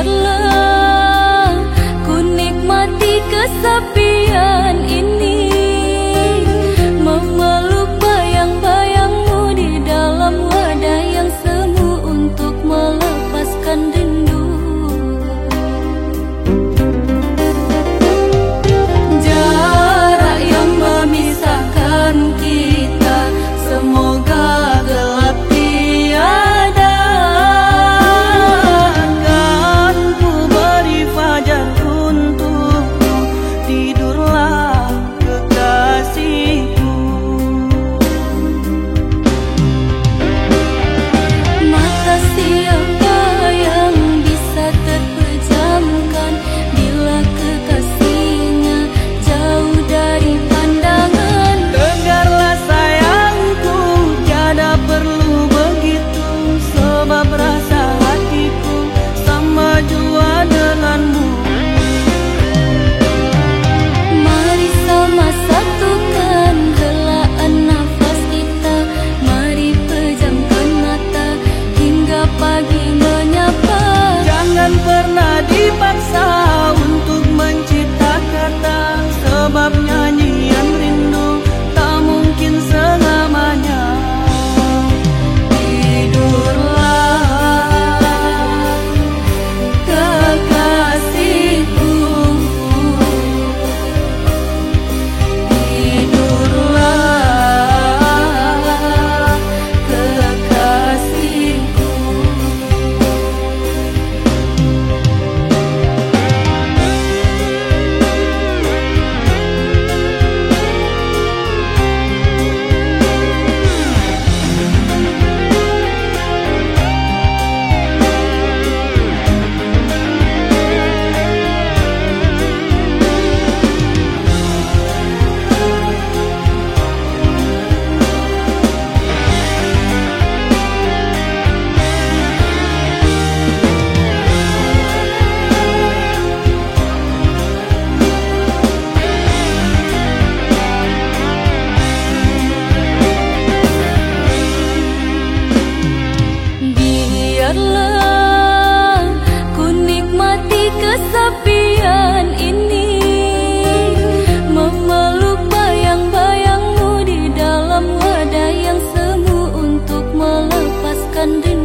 settle kesepian ini. Memeluk bayang-bayangmu di dalam wadah yang semu Untuk melepaskan rindu